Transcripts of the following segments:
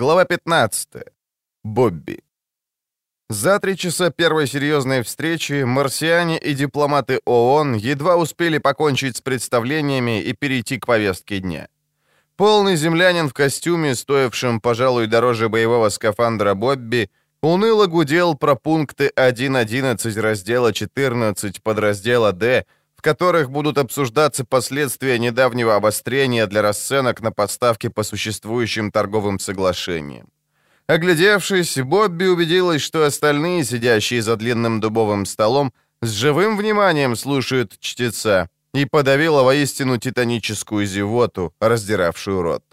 Глава 15. Бобби. За три часа первой серьезной встречи марсиане и дипломаты ООН едва успели покончить с представлениями и перейти к повестке дня. Полный землянин в костюме, стоившем, пожалуй, дороже боевого скафандра Бобби, уныло гудел про пункты 1.11 раздела 14 подраздела «Д», в которых будут обсуждаться последствия недавнего обострения для расценок на подставки по существующим торговым соглашениям. Оглядевшись, Бобби убедилась, что остальные, сидящие за длинным дубовым столом, с живым вниманием слушают чтеца, и подавила воистину титаническую зевоту, раздиравшую рот.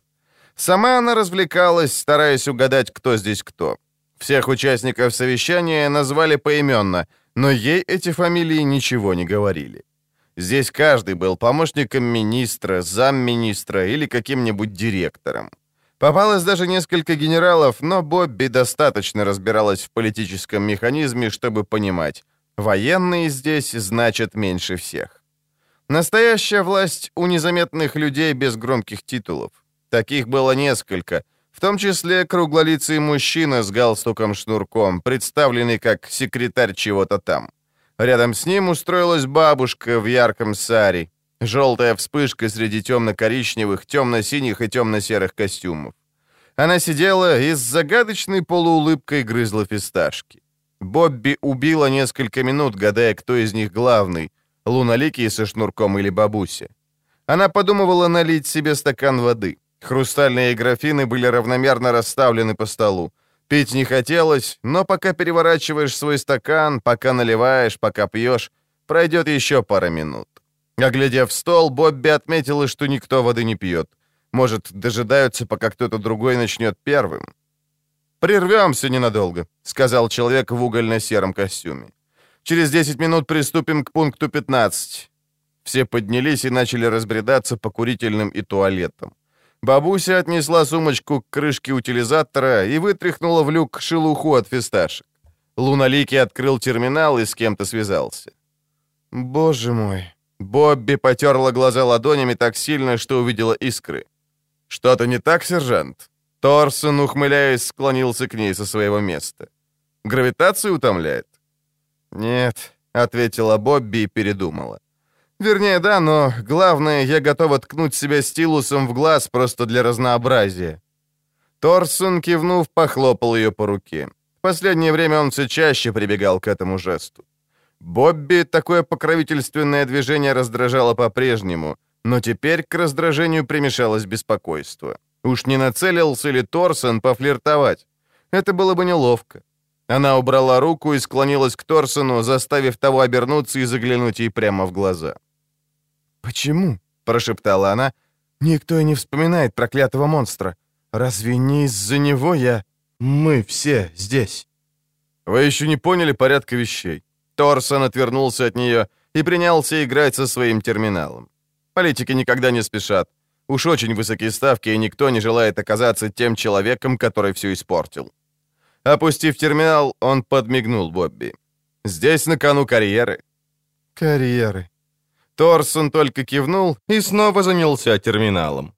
Сама она развлекалась, стараясь угадать, кто здесь кто. Всех участников совещания назвали поименно, но ей эти фамилии ничего не говорили. Здесь каждый был помощником министра, замминистра или каким-нибудь директором. Попалось даже несколько генералов, но Бобби достаточно разбиралась в политическом механизме, чтобы понимать, военные здесь значат меньше всех. Настоящая власть у незаметных людей без громких титулов. Таких было несколько, в том числе круглолицый мужчина с галстуком-шнурком, представленный как секретарь чего-то там. Рядом с ним устроилась бабушка в ярком саре. Желтая вспышка среди темно-коричневых, темно-синих и темно-серых костюмов. Она сидела и с загадочной полуулыбкой грызла фисташки. Бобби убила несколько минут, гадая, кто из них главный — луналикий со шнурком или бабуся. Она подумывала налить себе стакан воды. Хрустальные графины были равномерно расставлены по столу. Пить не хотелось, но пока переворачиваешь свой стакан, пока наливаешь, пока пьешь, пройдет еще пара минут. Оглядев стол, Бобби отметила, что никто воды не пьет. Может, дожидаются, пока кто-то другой начнет первым. «Прервемся ненадолго», — сказал человек в угольно-сером костюме. «Через 10 минут приступим к пункту 15». Все поднялись и начали разбредаться по курительным и туалетам. Бабуся отнесла сумочку к крышке утилизатора и вытряхнула в люк шелуху от фисташек. Луналикий открыл терминал и с кем-то связался. «Боже мой!» Бобби потерла глаза ладонями так сильно, что увидела искры. «Что-то не так, сержант?» Торсон, ухмыляясь, склонился к ней со своего места. «Гравитация утомляет?» «Нет», — ответила Бобби и передумала. Вернее, да, но главное, я готова ткнуть себя стилусом в глаз просто для разнообразия. Торсон, кивнув, похлопал ее по руке. В последнее время он все чаще прибегал к этому жесту. Бобби такое покровительственное движение раздражало по-прежнему, но теперь к раздражению примешалось беспокойство. Уж не нацелился ли Торсон пофлиртовать? Это было бы неловко. Она убрала руку и склонилась к Торсону, заставив того обернуться и заглянуть ей прямо в глаза. «Почему?» — прошептала она. «Никто и не вспоминает проклятого монстра. Разве не из-за него я... Мы все здесь?» «Вы еще не поняли порядка вещей». Торсон отвернулся от нее и принялся играть со своим терминалом. Политики никогда не спешат. Уж очень высокие ставки, и никто не желает оказаться тем человеком, который все испортил. Опустив терминал, он подмигнул Бобби. «Здесь на кону карьеры». «Карьеры», Торсон только кивнул и снова занялся терминалом.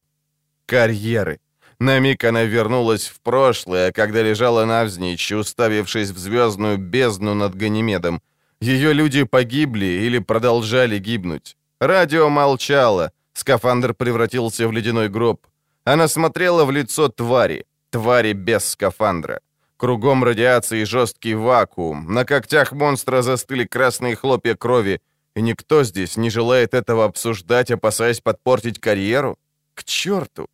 Карьеры. На миг она вернулась в прошлое, когда лежала навзничь, уставившись в звездную бездну над Ганимедом. Ее люди погибли или продолжали гибнуть. Радио молчало, скафандр превратился в ледяной гроб. Она смотрела в лицо твари, твари без скафандра. Кругом радиации жесткий вакуум. На когтях монстра застыли красные хлопья крови, и никто здесь не желает этого обсуждать, опасаясь подпортить карьеру? К черту!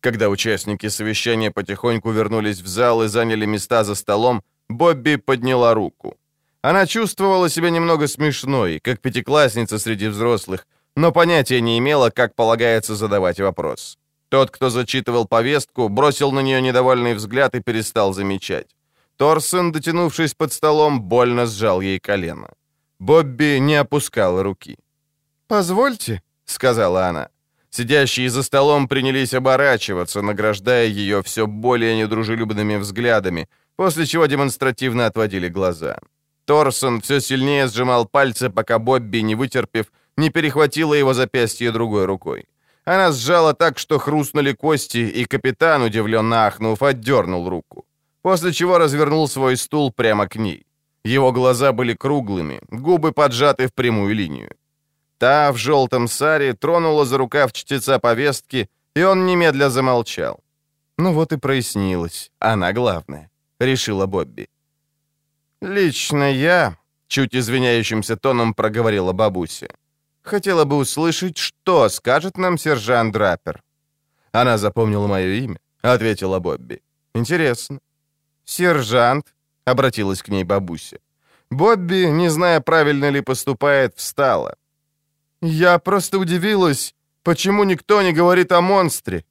Когда участники совещания потихоньку вернулись в зал и заняли места за столом, Бобби подняла руку. Она чувствовала себя немного смешной, как пятиклассница среди взрослых, но понятия не имела, как полагается задавать вопрос. Тот, кто зачитывал повестку, бросил на нее недовольный взгляд и перестал замечать. Торсон, дотянувшись под столом, больно сжал ей колено. Бобби не опускала руки. «Позвольте», — сказала она. Сидящие за столом принялись оборачиваться, награждая ее все более недружелюбными взглядами, после чего демонстративно отводили глаза. Торсон все сильнее сжимал пальцы, пока Бобби, не вытерпев, не перехватила его запястье другой рукой. Она сжала так, что хрустнули кости, и капитан, удивленно ахнув, отдернул руку. После чего развернул свой стул прямо к ней. Его глаза были круглыми, губы поджаты в прямую линию. Та в желтом саре тронула за рукав чтеца повестки, и он немедля замолчал. Ну вот и прояснилось. Она главная, решила Бобби. «Лично я», — чуть извиняющимся тоном проговорила бабуся, «хотела бы услышать, что скажет нам сержант Драпер». Она запомнила мое имя, ответила Бобби. «Интересно». «Сержант», — обратилась к ней бабуся. Бобби, не зная, правильно ли поступает, встала. «Я просто удивилась, почему никто не говорит о монстре?»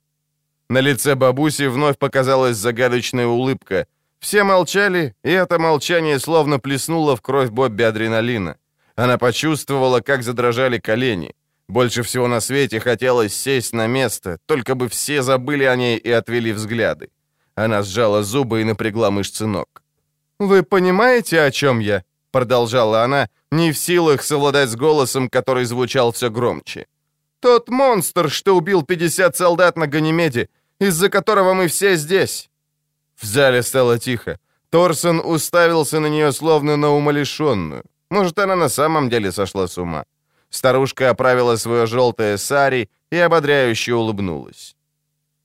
На лице бабуси вновь показалась загадочная улыбка. Все молчали, и это молчание словно плеснуло в кровь Бобби адреналина. Она почувствовала, как задрожали колени. Больше всего на свете хотелось сесть на место, только бы все забыли о ней и отвели взгляды. Она сжала зубы и напрягла мышцы ног. «Вы понимаете, о чем я?» — продолжала она, не в силах совладать с голосом, который звучал все громче. «Тот монстр, что убил 50 солдат на Ганимеде, из-за которого мы все здесь!» В зале стало тихо. Торсон уставился на нее словно на умалишенную. Может, она на самом деле сошла с ума. Старушка оправила свое желтое сари и ободряюще улыбнулась.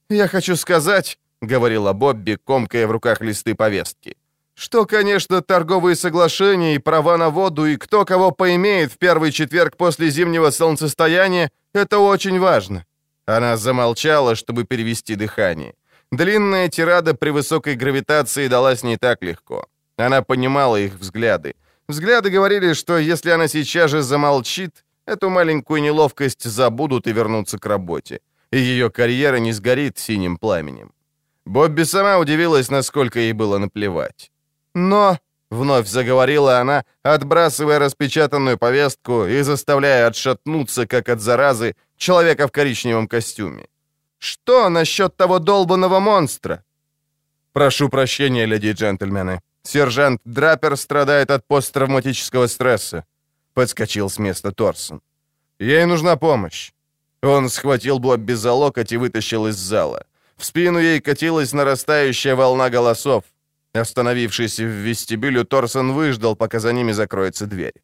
«Я хочу сказать», — говорила Бобби, комкая в руках листы повестки, что, конечно, торговые соглашения и права на воду и кто кого поимеет в первый четверг после зимнего солнцестояния — это очень важно. Она замолчала, чтобы перевести дыхание. Длинная тирада при высокой гравитации далась не так легко. Она понимала их взгляды. Взгляды говорили, что если она сейчас же замолчит, эту маленькую неловкость забудут и вернутся к работе. И ее карьера не сгорит синим пламенем. Бобби сама удивилась, насколько ей было наплевать. «Но...» — вновь заговорила она, отбрасывая распечатанную повестку и заставляя отшатнуться, как от заразы, человека в коричневом костюме. «Что насчет того долбанного монстра?» «Прошу прощения, леди и джентльмены. Сержант Драпер страдает от посттравматического стресса», — подскочил с места Торсон. «Ей нужна помощь». Он схватил Бобби за локоть и вытащил из зала. В спину ей катилась нарастающая волна голосов. Остановившись в вестибюле, Торсон выждал, пока за ними закроется дверь.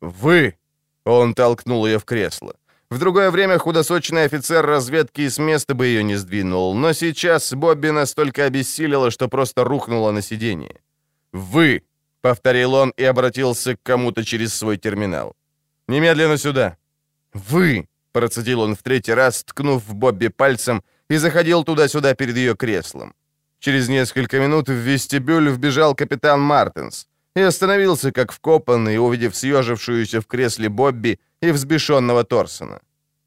«Вы!» — он толкнул ее в кресло. В другое время худосочный офицер разведки с места бы ее не сдвинул, но сейчас Бобби настолько обессилила, что просто рухнула на сиденье. «Вы!» — повторил он и обратился к кому-то через свой терминал. «Немедленно сюда!» «Вы!» — процедил он в третий раз, ткнув в Бобби пальцем, и заходил туда-сюда перед ее креслом. Через несколько минут в вестибюль вбежал капитан Мартинс и остановился как вкопанный, увидев съежившуюся в кресле Бобби и взбешенного Торсона.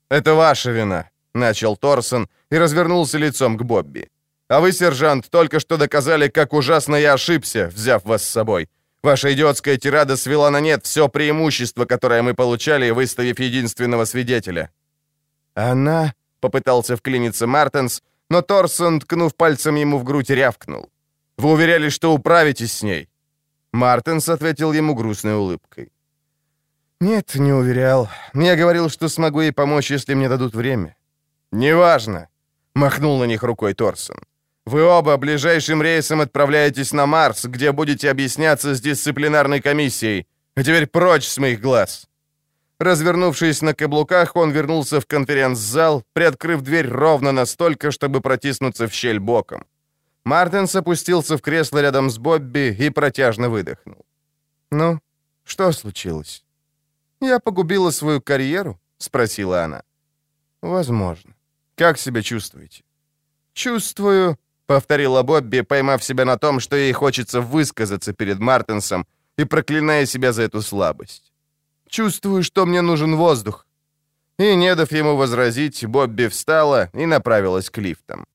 «Это ваша вина», — начал Торсон и развернулся лицом к Бобби. «А вы, сержант, только что доказали, как ужасно я ошибся, взяв вас с собой. Ваша идиотская тирада свела на нет все преимущество, которое мы получали, выставив единственного свидетеля». «Она...» — попытался вклиниться Мартенс, но Торсон, ткнув пальцем ему в грудь, рявкнул. «Вы уверяли, что управитесь с ней?» Мартенс ответил ему грустной улыбкой. «Нет, не уверял. Я говорил, что смогу ей помочь, если мне дадут время». «Неважно», — махнул на них рукой Торсон. «Вы оба ближайшим рейсом отправляетесь на Марс, где будете объясняться с дисциплинарной комиссией. А теперь прочь с моих глаз!» Развернувшись на каблуках, он вернулся в конференц-зал, приоткрыв дверь ровно настолько, чтобы протиснуться в щель боком. Мартинс опустился в кресло рядом с Бобби и протяжно выдохнул. «Ну, что случилось?» «Я погубила свою карьеру?» — спросила она. «Возможно. Как себя чувствуете?» «Чувствую», — повторила Бобби, поймав себя на том, что ей хочется высказаться перед Мартинсом и проклиная себя за эту слабость. «Чувствую, что мне нужен воздух». И, не дав ему возразить, Бобби встала и направилась к лифтам.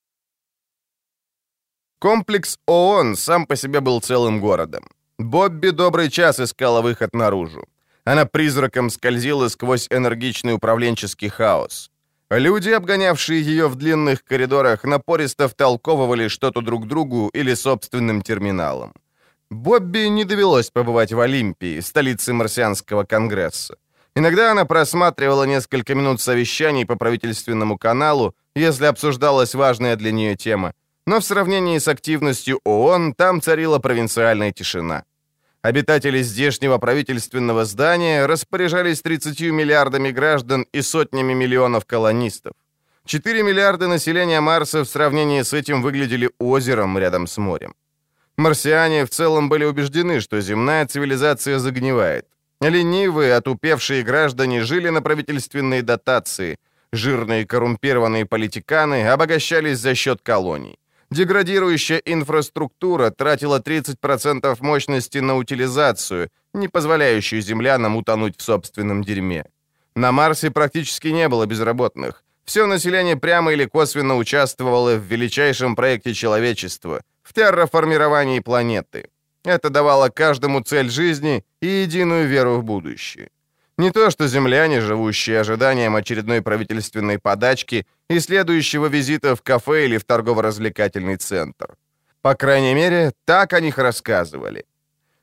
Комплекс ООН сам по себе был целым городом. Бобби добрый час искала выход наружу. Она призраком скользила сквозь энергичный управленческий хаос. Люди, обгонявшие ее в длинных коридорах, напористо втолковывали что-то друг другу или собственным терминалом. Бобби не довелось побывать в Олимпии, столице марсианского конгресса. Иногда она просматривала несколько минут совещаний по правительственному каналу, если обсуждалась важная для нее тема, но в сравнении с активностью ООН там царила провинциальная тишина. Обитатели здешнего правительственного здания распоряжались 30 миллиардами граждан и сотнями миллионов колонистов. 4 миллиарда населения Марса в сравнении с этим выглядели озером рядом с морем. Марсиане в целом были убеждены, что земная цивилизация загнивает. Ленивые, отупевшие граждане жили на правительственные дотации. Жирные коррумпированные политиканы обогащались за счет колоний. Деградирующая инфраструктура тратила 30% мощности на утилизацию, не позволяющую землянам утонуть в собственном дерьме. На Марсе практически не было безработных. Все население прямо или косвенно участвовало в величайшем проекте человечества — в терраформировании планеты. Это давало каждому цель жизни и единую веру в будущее. Не то что земляне, живущие ожиданием очередной правительственной подачки и следующего визита в кафе или в торгово-развлекательный центр. По крайней мере, так о них рассказывали.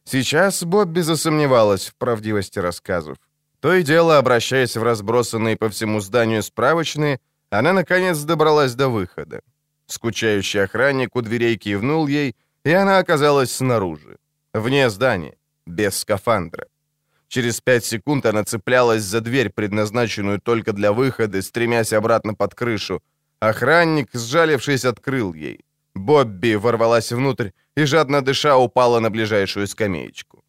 Сейчас Бобби засомневалась в правдивости рассказов. То и дело, обращаясь в разбросанные по всему зданию справочные, она, наконец, добралась до выхода. Скучающий охранник у дверей кивнул ей, и она оказалась снаружи, вне здания, без скафандра. Через пять секунд она цеплялась за дверь, предназначенную только для выхода, стремясь обратно под крышу. Охранник, сжалившись, открыл ей. Бобби ворвалась внутрь и, жадно дыша, упала на ближайшую скамеечку.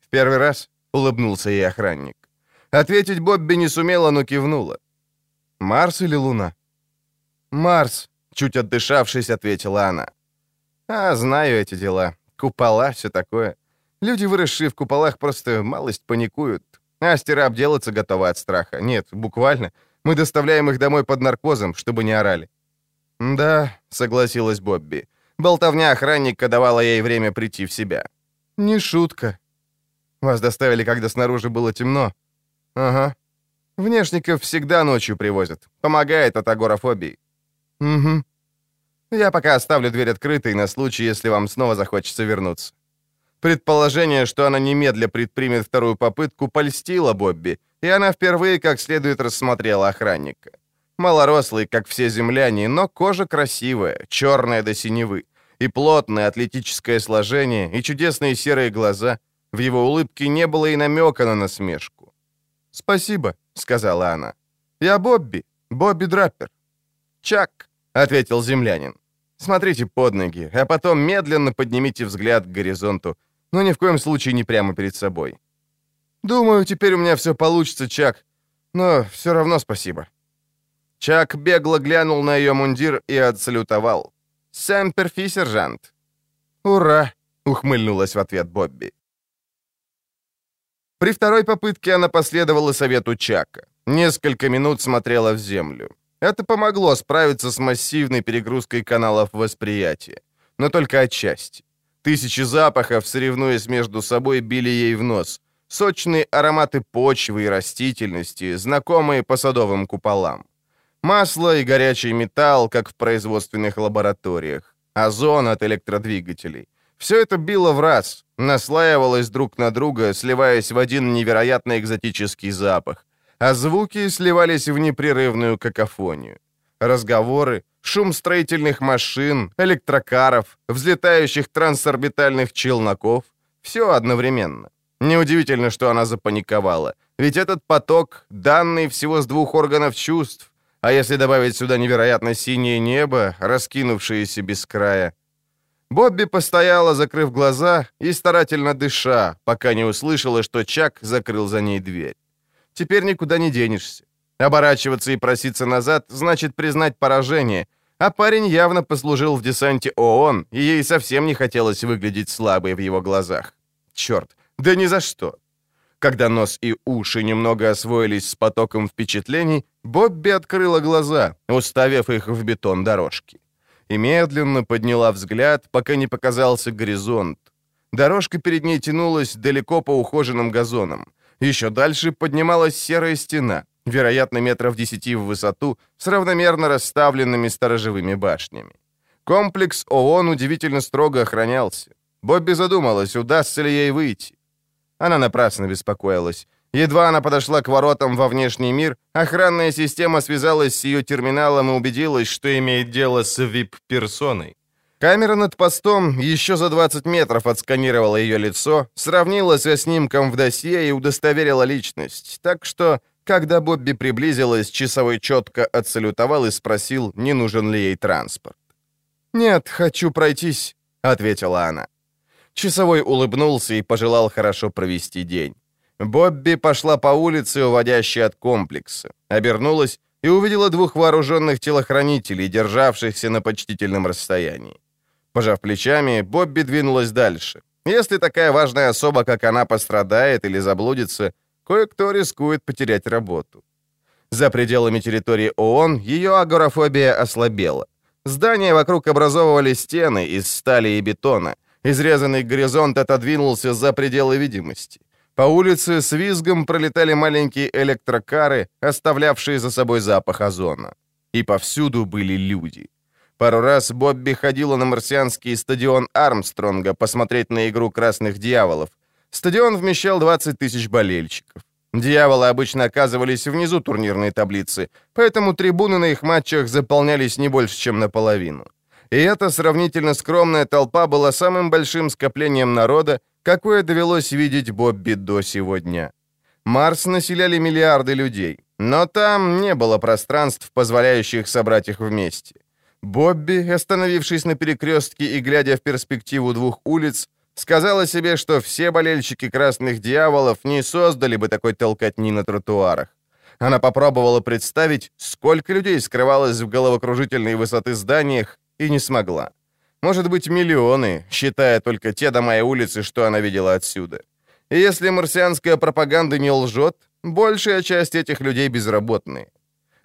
«В первый раз?» — улыбнулся ей охранник. Ответить Бобби не сумела, но кивнула. «Марс или Луна?» «Марс», — чуть отдышавшись, ответила она. «А, знаю эти дела. Купола, все такое. Люди, выросшие в куполах, просто малость паникуют. Астера обделаться готова от страха. Нет, буквально. Мы доставляем их домой под наркозом, чтобы не орали». «Да», — согласилась Бобби. Болтовня охранника давала ей время прийти в себя. «Не шутка. Вас доставили, когда снаружи было темно?» «Ага. Внешников всегда ночью привозят. Помогает от агорафобии». «Угу. Я пока оставлю дверь открытой на случай, если вам снова захочется вернуться». Предположение, что она немедля предпримет вторую попытку, польстило Бобби, и она впервые как следует рассмотрела охранника. Малорослый, как все земляне, но кожа красивая, черная до синевы, и плотное атлетическое сложение, и чудесные серые глаза. В его улыбке не было и намека на насмешку. «Спасибо», — сказала она. «Я Бобби, Бобби Драппер». «Чак», — ответил землянин. «Смотрите под ноги, а потом медленно поднимите взгляд к горизонту но ни в коем случае не прямо перед собой. «Думаю, теперь у меня все получится, Чак, но все равно спасибо». Чак бегло глянул на ее мундир и отсалютовал. «Сэм перфи, сержант». «Ура!» — ухмыльнулась в ответ Бобби. При второй попытке она последовала совету Чака. Несколько минут смотрела в землю. Это помогло справиться с массивной перегрузкой каналов восприятия. Но только отчасти. Тысячи запахов, соревнуясь между собой, били ей в нос. Сочные ароматы почвы и растительности, знакомые по садовым куполам. Масло и горячий металл, как в производственных лабораториях. Озон от электродвигателей. Все это било в раз, наслаивалось друг на друга, сливаясь в один невероятно экзотический запах. А звуки сливались в непрерывную какофонию. Разговоры, шум строительных машин, электрокаров, взлетающих трансорбитальных челноков. Все одновременно. Неудивительно, что она запаниковала. Ведь этот поток, данный всего с двух органов чувств, а если добавить сюда невероятно синее небо, раскинувшееся без края. Бобби постояла, закрыв глаза и старательно дыша, пока не услышала, что Чак закрыл за ней дверь. Теперь никуда не денешься. Оборачиваться и проситься назад значит признать поражение, а парень явно послужил в десанте ООН, и ей совсем не хотелось выглядеть слабой в его глазах. Черт, да ни за что. Когда нос и уши немного освоились с потоком впечатлений, Бобби открыла глаза, уставив их в бетон дорожки. И медленно подняла взгляд, пока не показался горизонт. Дорожка перед ней тянулась далеко по ухоженным газонам. Еще дальше поднималась серая стена — вероятно, метров десяти в высоту, с равномерно расставленными сторожевыми башнями. Комплекс ООН удивительно строго охранялся. Бобби задумалась, удастся ли ей выйти. Она напрасно беспокоилась. Едва она подошла к воротам во внешний мир, охранная система связалась с ее терминалом и убедилась, что имеет дело с VIP-персоной. Камера над постом еще за 20 метров отсканировала ее лицо, сравнила со снимком в досье и удостоверила личность. Так что, когда Бобби приблизилась, часовой четко отсалютовал и спросил, не нужен ли ей транспорт. «Нет, хочу пройтись», — ответила она. Часовой улыбнулся и пожелал хорошо провести день. Бобби пошла по улице, уводящей от комплекса, обернулась и увидела двух вооруженных телохранителей, державшихся на почтительном расстоянии. Пожав плечами, Бобби двинулась дальше. Если такая важная особа, как она, пострадает или заблудится, кое-кто рискует потерять работу. За пределами территории ООН ее агорафобия ослабела. Здания вокруг образовывали стены из стали и бетона. Изрезанный горизонт отодвинулся за пределы видимости. По улице с визгом пролетали маленькие электрокары, оставлявшие за собой запах озона. И повсюду были люди. Пару раз Бобби ходила на марсианский стадион Армстронга посмотреть на игру «Красных дьяволов». Стадион вмещал 20 тысяч болельщиков. Дьяволы обычно оказывались внизу турнирной таблицы, поэтому трибуны на их матчах заполнялись не больше, чем наполовину. И эта сравнительно скромная толпа была самым большим скоплением народа, какое довелось видеть Бобби до сегодня. Марс населяли миллиарды людей, но там не было пространств, позволяющих собрать их вместе. Бобби, остановившись на перекрестке и глядя в перспективу двух улиц, сказала себе, что все болельщики «Красных дьяволов» не создали бы такой толкотни на тротуарах. Она попробовала представить, сколько людей скрывалось в головокружительной высоты зданиях, и не смогла. Может быть, миллионы, считая только те дома и улицы, что она видела отсюда. И если марсианская пропаганда не лжет, большая часть этих людей безработные.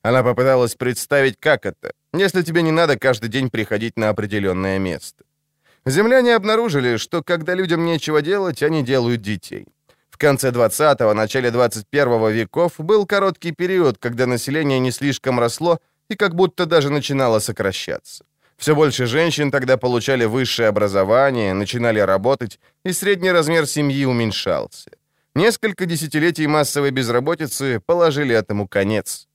Она попыталась представить, как это, если тебе не надо каждый день приходить на определенное место. Земляне обнаружили, что когда людям нечего делать, они делают детей. В конце 20-го, начале 21 веков был короткий период, когда население не слишком росло и как будто даже начинало сокращаться. Все больше женщин тогда получали высшее образование, начинали работать, и средний размер семьи уменьшался. Несколько десятилетий массовой безработицы положили этому конец.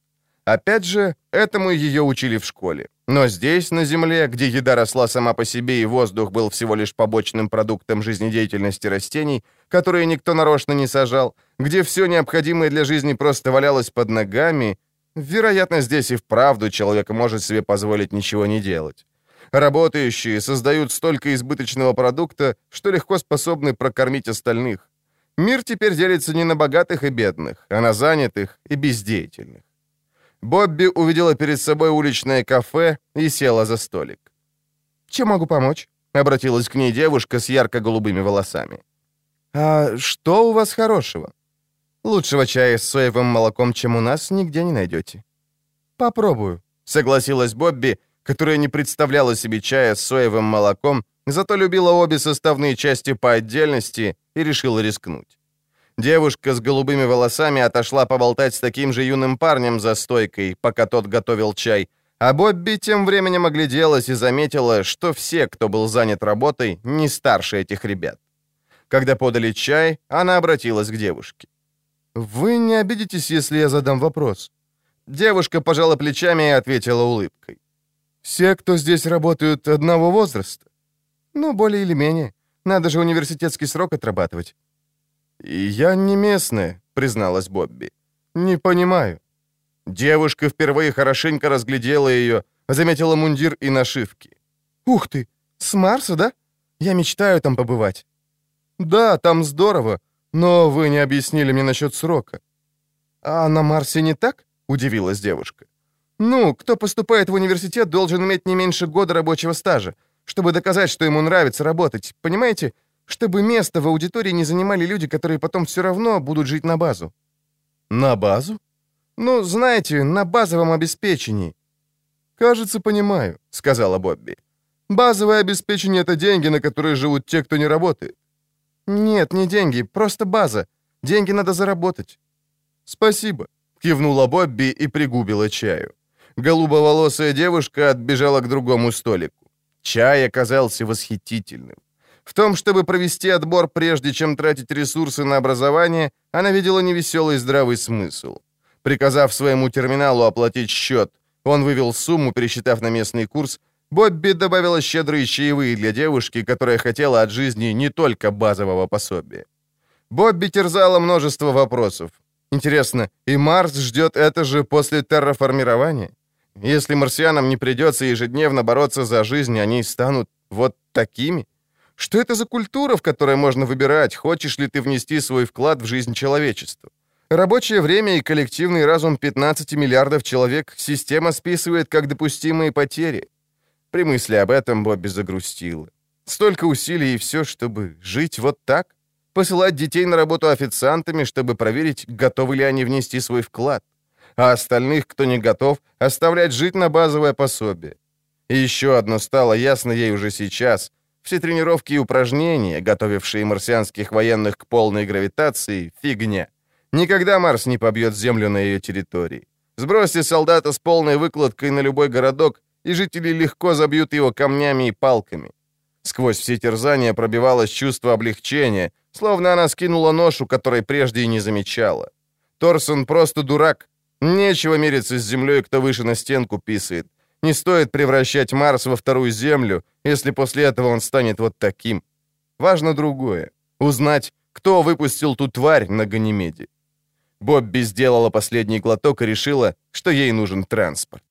Опять же, этому ее учили в школе. Но здесь, на Земле, где еда росла сама по себе и воздух был всего лишь побочным продуктом жизнедеятельности растений, которые никто нарочно не сажал, где все необходимое для жизни просто валялось под ногами, вероятно, здесь и вправду человек может себе позволить ничего не делать. Работающие создают столько избыточного продукта, что легко способны прокормить остальных. Мир теперь делится не на богатых и бедных, а на занятых и бездеятельных. Бобби увидела перед собой уличное кафе и села за столик. «Чем могу помочь?» — обратилась к ней девушка с ярко-голубыми волосами. «А что у вас хорошего?» «Лучшего чая с соевым молоком, чем у нас, нигде не найдете». «Попробую», — согласилась Бобби, которая не представляла себе чая с соевым молоком, зато любила обе составные части по отдельности и решила рискнуть. Девушка с голубыми волосами отошла поболтать с таким же юным парнем за стойкой, пока тот готовил чай, а Бобби тем временем огляделась и заметила, что все, кто был занят работой, не старше этих ребят. Когда подали чай, она обратилась к девушке. «Вы не обидитесь, если я задам вопрос?» Девушка пожала плечами и ответила улыбкой. «Все, кто здесь работают, одного возраста?» «Ну, более или менее. Надо же университетский срок отрабатывать. «Я не местная», — призналась Бобби. «Не понимаю». Девушка впервые хорошенько разглядела ее, заметила мундир и нашивки. «Ух ты! С Марса, да? Я мечтаю там побывать». «Да, там здорово, но вы не объяснили мне насчет срока». «А на Марсе не так?» — удивилась девушка. «Ну, кто поступает в университет, должен иметь не меньше года рабочего стажа, чтобы доказать, что ему нравится работать. Понимаете, чтобы место в аудитории не занимали люди, которые потом все равно будут жить на базу». «На базу?» «Ну, знаете, на базовом обеспечении». «Кажется, понимаю», — сказала Бобби. «Базовое обеспечение — это деньги, на которые живут те, кто не работает». «Нет, не деньги, просто база. Деньги надо заработать». «Спасибо», — кивнула Бобби и пригубила чаю. Голубоволосая девушка отбежала к другому столику. Чай оказался восхитительным. В том, чтобы провести отбор, прежде чем тратить ресурсы на образование, она видела невеселый здравый смысл. Приказав своему терминалу оплатить счет, он вывел сумму, пересчитав на местный курс, Бобби добавила щедрые чаевые для девушки, которая хотела от жизни не только базового пособия. Бобби терзала множество вопросов. Интересно, и Марс ждет это же после терраформирования? Если марсианам не придется ежедневно бороться за жизнь, они станут вот такими? Что это за культура, в которой можно выбирать, хочешь ли ты внести свой вклад в жизнь человечества? Рабочее время и коллективный разум 15 миллиардов человек система списывает как допустимые потери. При мысли об этом Бобби загрустила. Столько усилий и все, чтобы жить вот так? Посылать детей на работу официантами, чтобы проверить, готовы ли они внести свой вклад а остальных, кто не готов, оставлять жить на базовое пособие. И еще одно стало ясно ей уже сейчас. Все тренировки и упражнения, готовившие марсианских военных к полной гравитации, фигня. Никогда Марс не побьет Землю на ее территории. Сбросьте солдата с полной выкладкой на любой городок, и жители легко забьют его камнями и палками. Сквозь все терзания пробивалось чувство облегчения, словно она скинула ношу, которой прежде и не замечала. Торсон просто дурак, Нечего мириться с землей, кто выше на стенку писает. Не стоит превращать Марс во вторую Землю, если после этого он станет вот таким. Важно другое. Узнать, кто выпустил ту тварь на Ганимеде. Бобби сделала последний глоток и решила, что ей нужен транспорт.